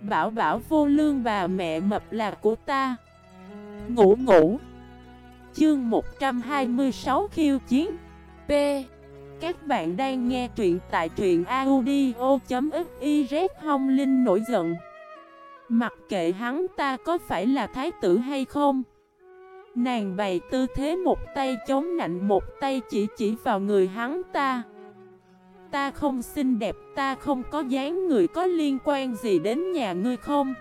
Bảo bảo vô lương bà mẹ mập là của ta. Ngủ ngủ. Chương 126 khiêu chiến. P. Các bạn đang nghe truyện tại truyện audio.xyz Hông Linh nổi giận. Mặc kệ hắn ta có phải là thái tử hay không, Nàng bày tư thế một tay chống nạnh một tay chỉ chỉ vào người hắn ta. Ta không xinh đẹp, ta không có dáng người có liên quan gì đến nhà ngươi không?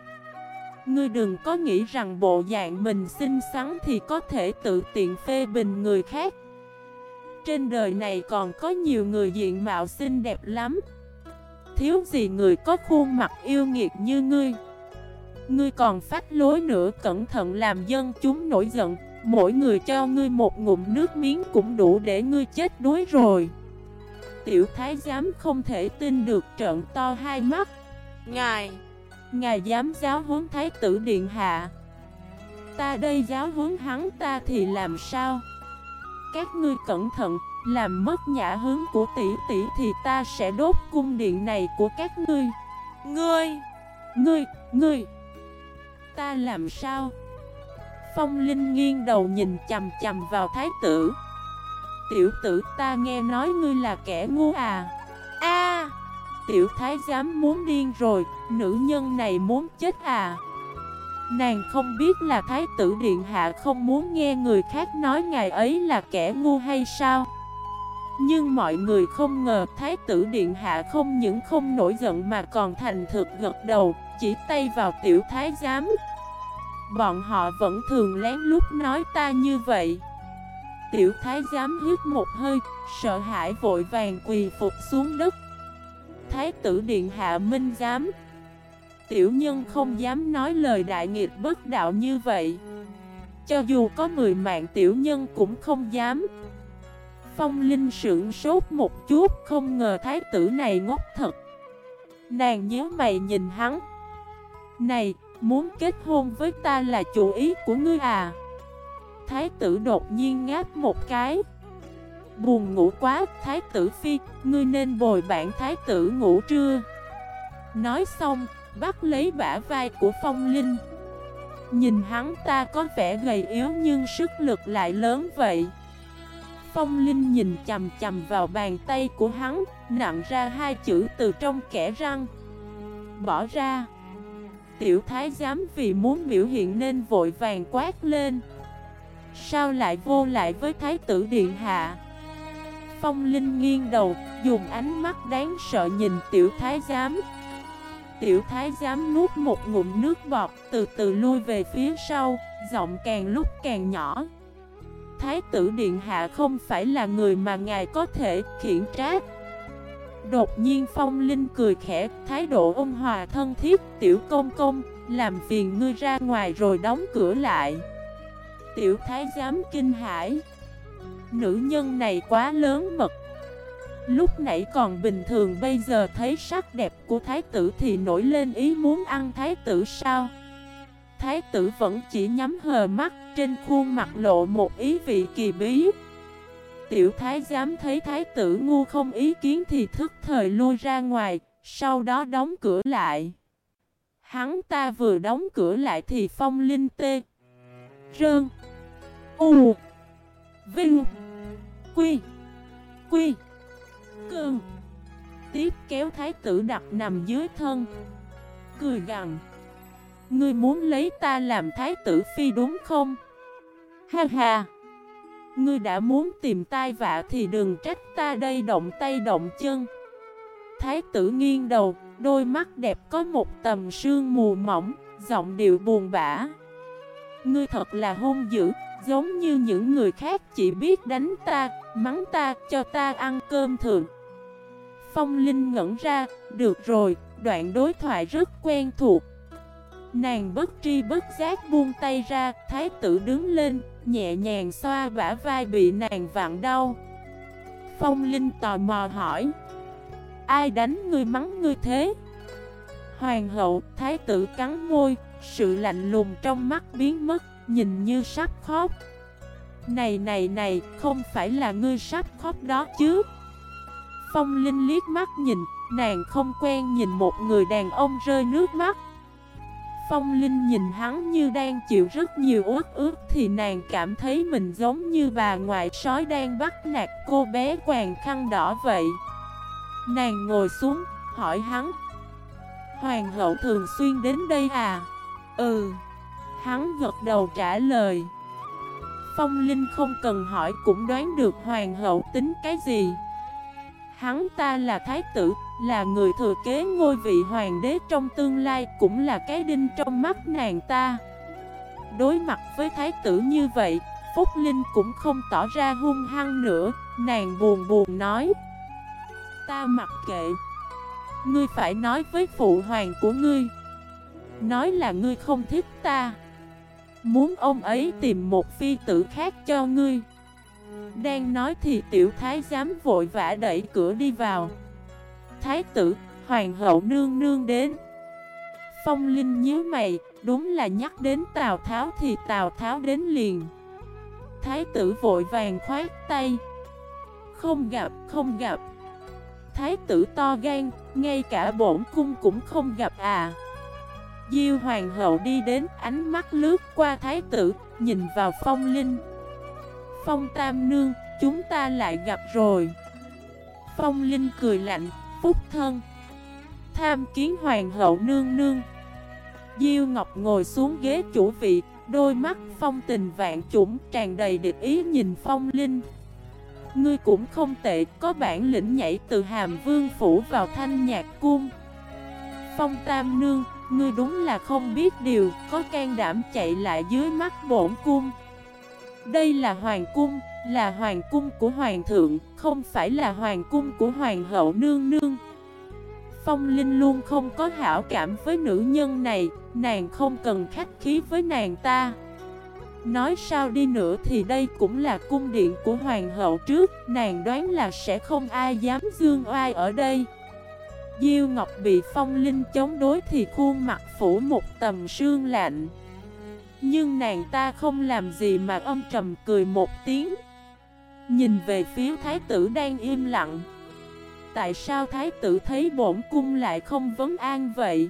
Ngươi đừng có nghĩ rằng bộ dạng mình xinh xắn thì có thể tự tiện phê bình người khác. Trên đời này còn có nhiều người diện mạo xinh đẹp lắm. Thiếu gì người có khuôn mặt yêu nghiệt như ngươi? Ngươi còn phát lối nữa cẩn thận làm dân chúng nổi giận. Mỗi người cho ngươi một ngụm nước miếng cũng đủ để ngươi chết đuối rồi. Tiểu thái giám không thể tin được trợn to hai mắt. Ngài. Ngài dám giáo huấn thái tử điện hạ. Ta đây giáo huấn hắn ta thì làm sao? Các ngươi cẩn thận Làm mất nhã hướng của tỷ tỷ thì ta sẽ đốt cung điện này của các ngươi. Ngươi. Ngươi, ngươi. Ta làm sao? Phong Linh nghiêng đầu nhìn chầm chầm vào thái tử Tiểu tử ta nghe nói ngươi là kẻ ngu à. A. Tiểu thái giám muốn điên rồi Nữ nhân này muốn chết à. Nàng không biết là thái tử điện hạ không muốn nghe người khác nói ngài ấy là kẻ ngu hay sao. Nhưng mọi người không ngờ thái tử điện hạ không những không nổi giận mà còn thành thực gật đầu Chỉ tay vào tiểu thái giám. Bọn họ vẫn thường lén lút nói ta như vậy Tiểu thái giám hít một hơi, sợ hãi vội vàng quỳ phục xuống đất. Thái tử điện hạ minh giám. Tiểu nhân không dám nói lời đại nghịch bất đạo như vậy. Cho dù có 10 mạng tiểu nhân cũng không dám. Phong Linh sững sốt một chút Không ngờ thái tử này ngốc thật. Nàng nhớ mày nhìn hắn. Này, muốn kết hôn với ta là chủ ý của ngươi à? Thái tử đột nhiên ngáp một cái. Buồn ngủ quá, thái tử phi, ngươi nên bồi bạn thái tử ngủ trưa. Nói xong, bắt lấy bả vai của phong linh. Nhìn hắn ta có vẻ gầy yếu nhưng sức lực lại lớn vậy. Phong Linh nhìn chầm chầm vào bàn tay của hắn Nặng ra hai chữ từ trong kẻ răng. Bỏ ra. Tiểu thái giám vì muốn biểu hiện nên vội vàng quát lên. Sao lại vô lại với thái tử điện hạ? Phong Linh nghiêng đầu, Dùng ánh mắt đáng sợ nhìn tiểu thái giám. Tiểu thái giám nuốt một ngụm nước bọt, Từ từ lui về phía sau, Giọng càng lúc càng nhỏ. Thái tử điện hạ không phải là người mà ngài có thể khiển trách. Đột nhiên Phong Linh cười khẽ, Thái độ ôn hòa thân thiết, Tiểu công công, Làm phiền ngươi ra ngoài rồi đóng cửa lại. Tiểu thái giám kinh hãi. Nữ nhân này quá lớn mật. Lúc nãy còn bình thường, bây giờ thấy sắc đẹp của thái tử thì nổi lên ý muốn ăn thái tử sao? Thái tử vẫn chỉ nhắm hờ mắt, trên khuôn mặt lộ một ý vị kỳ bí. Tiểu thái giám thấy thái tử ngu không ý kiến thì thức thời lui ra ngoài, Sau đó đóng cửa lại. Hắn ta vừa đóng cửa lại thì phong linh tê, Rơn. U, Vinh, Quy Quy, Cường. Tiếp kéo thái tử đặt nằm dưới thân. Cười gằn. Ngươi muốn lấy ta làm thái tử phi đúng không? Ha ha. Ngươi đã muốn tìm tai vạ thì đừng trách ta đây động tay động chân. Thái tử nghiêng đầu, Đôi mắt đẹp có một tầm sương mù mỏng, Giọng điệu buồn bã. Ngươi thật là hung dữ Giống như những người khác chỉ biết đánh ta, mắng ta, cho ta ăn cơm thường. Phong Linh ngẩn ra, được rồi, đoạn đối thoại rất quen thuộc. Nàng bất tri bất giác buông tay ra, thái tử đứng lên, nhẹ nhàng xoa bả vai bị nàng vặn đau. Phong Linh tò mò hỏi Ai đánh ngươi mắng ngươi thế? Hoàng hậu, thái tử cắn môi, sự lạnh lùng trong mắt biến mất nhìn như sắp khóc Này này này, không phải là ngươi sắp khóc đó chứ Phong Linh liếc mắt nhìn, nàng không quen nhìn một người đàn ông rơi nước mắt Phong Linh nhìn hắn như đang chịu rất nhiều uất ước thì nàng cảm thấy mình giống như bà ngoại sói đang bắt nạt cô bé quàng khăn đỏ vậy. Nàng ngồi xuống, hỏi hắn Hoàng hậu thường xuyên đến đây à? Ừ Hắn gật đầu trả lời. Phong Linh không cần hỏi cũng đoán được hoàng hậu tính cái gì. Hắn ta là thái tử, là người thừa kế ngôi vị hoàng đế trong tương lai Cũng là cái đinh trong mắt nàng ta. Đối mặt với thái tử như vậy Phúc Linh cũng không tỏ ra hung hăng nữa Nàng buồn buồn nói. Ta mặc kệ Ngươi phải nói với phụ hoàng của ngươi Nói là ngươi không thích ta. Muốn ông ấy tìm một phi tử khác cho ngươi. Đang nói thì tiểu thái giám vội vã đẩy cửa đi vào. Thái tử, hoàng hậu nương nương đến. Phong Linh nhíu mày, đúng là nhắc đến Tào Tháo thì Tào Tháo đến liền. Thái tử vội vàng khoát tay. Không gặp, không gặp. Thái tử to gan, ngay cả bổn cung cũng không gặp à. Diêu hoàng hậu đi đến, ánh mắt lướt qua thái tử, Nhìn vào phong linh. Phong tam nương, Chúng ta lại gặp rồi. Phong linh cười lạnh, Phúc thân. Tham kiến hoàng hậu nương nương. Diêu Ngọc ngồi xuống ghế chủ vị, Đôi mắt phong tình vạn chủng, tràn đầy địch ý nhìn phong linh. Ngươi cũng không tệ, Có bản lĩnh nhảy từ hàm vương phủ vào thanh nhạc cung. Phong tam nương Ngươi đúng là không biết điều, có can đảm chạy lại dưới mắt bổn cung. Đây là hoàng cung, là hoàng cung của hoàng thượng, không phải là hoàng cung của hoàng hậu nương nương. Phong Linh luôn không có hảo cảm với nữ nhân này, nàng không cần khách khí với nàng ta. Nói sao đi nữa thì đây cũng là cung điện của hoàng hậu trước, nàng đoán là sẽ không ai dám dương oai ở đây. Diêu Ngọc bị phong linh chống đối thì khuôn mặt phủ một tầm sương lạnh. Nhưng nàng ta không làm gì mà âm trầm cười một tiếng. Nhìn về phía thái tử đang im lặng. Tại sao thái tử thấy bổn cung lại không vấn an vậy?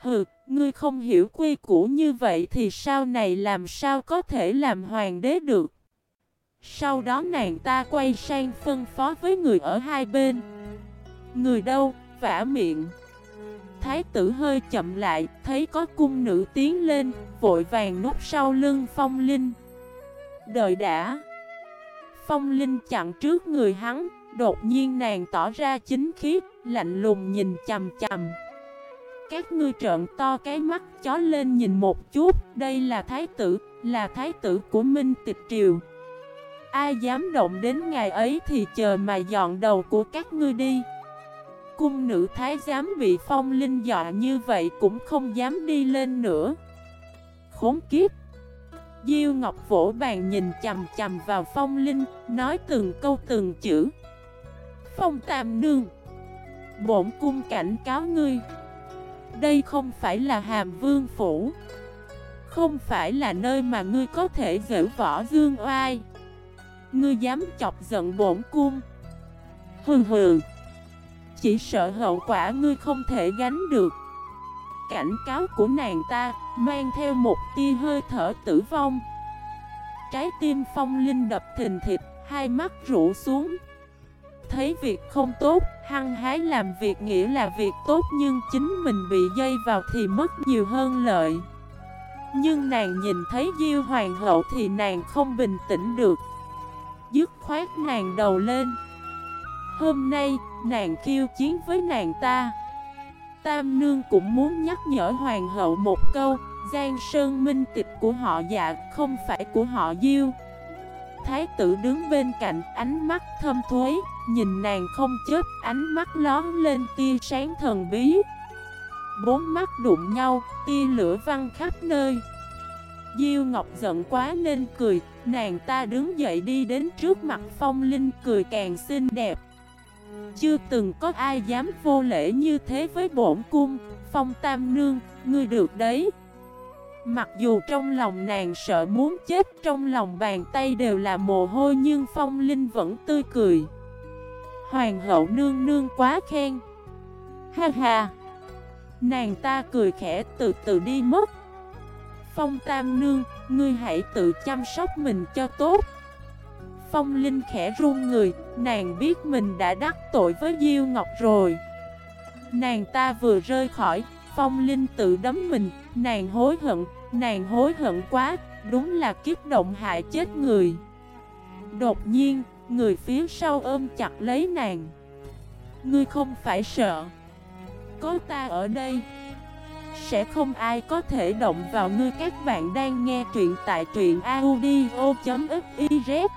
Hừ, ngươi không hiểu quy củ như vậy thì sau này làm sao có thể làm hoàng đế được? Sau đó nàng ta quay sang phân phó với người ở hai bên. Người đâu, vả miệng. Thái tử hơi chậm lại, thấy có cung nữ tiến lên, vội vàng núp sau lưng phong linh. Đợi đã. Phong linh chặn trước người hắn, đột nhiên nàng tỏ ra chính khiết, lạnh lùng nhìn chầm chầm Các ngươi trợn to cái mắt chó lên nhìn một chút, đây là thái tử, là thái tử của Minh Tịch Triều. Ai dám động đến ngày ấy thì chờ mà dọn đầu của các ngươi đi. Cung nữ thái giám bị phong linh dọa như vậy cũng không dám đi lên nữa. Khốn kiếp! Diêu Ngọc vỗ bàn nhìn chầm chầm vào phong linh, Nói từng câu từng chữ. Phong tam nương, Bổn cung cảnh cáo ngươi, Đây không phải là hàm vương phủ, Không phải là nơi mà ngươi có thể dễ võ dương oai. Ngươi dám chọc giận bổn cung. Hừ hừ chỉ sợ hậu quả ngươi không thể gánh được. Cảnh cáo của nàng ta Mang theo một tia hơi thở tử vong. Trái tim phong linh đập thình thịt Hai mắt rũ xuống. Thấy việc không tốt Hăng hái làm việc nghĩa là việc tốt Nhưng chính mình bị dây vào thì mất nhiều hơn lợi. Nhưng nàng nhìn thấy Diêu Hoàng hậu Thì nàng không bình tĩnh được. Dứt khoát nàng đầu lên. Hôm nay, nàng khiêu chiến với nàng ta. Tam Nương cũng muốn nhắc nhở Hoàng hậu một câu, Giang Sơn Minh tịch của họ dạ không phải của họ Diêu. Thái tử đứng bên cạnh, ánh mắt thâm thuế, Nhìn nàng không chết ánh mắt lón lên tia sáng thần bí. Bốn mắt đụng nhau, tia lửa văng khắp nơi. Diêu Ngọc giận quá nên cười, Nàng ta đứng dậy đi đến trước mặt phong linh cười càng xinh đẹp chưa từng có ai dám vô lễ như thế với bổn cung Phong Tam Nương, ngươi được đấy. Mặc dù trong lòng nàng sợ muốn chết Trong lòng bàn tay đều là mồ hôi Nhưng Phong Linh vẫn tươi cười. Hoàng hậu nương nương quá khen. Ha ha. Nàng ta cười khẽ từ từ đi mất. Phong Tam Nương, ngươi hãy tự chăm sóc mình cho tốt. Phong Linh khẽ run người, nàng biết mình đã đắc tội với Diêu Ngọc rồi. Nàng ta vừa rơi khỏi, Phong Linh tự đấm mình, nàng hối hận, nàng hối hận quá, đúng là kiếp động hại chết người. Đột nhiên, người phía sau ôm chặt lấy nàng. Ngươi không phải sợ Có ta ở đây Sẽ không ai có thể động vào ngươi. Các bạn đang nghe truyện tại truyện audio.fif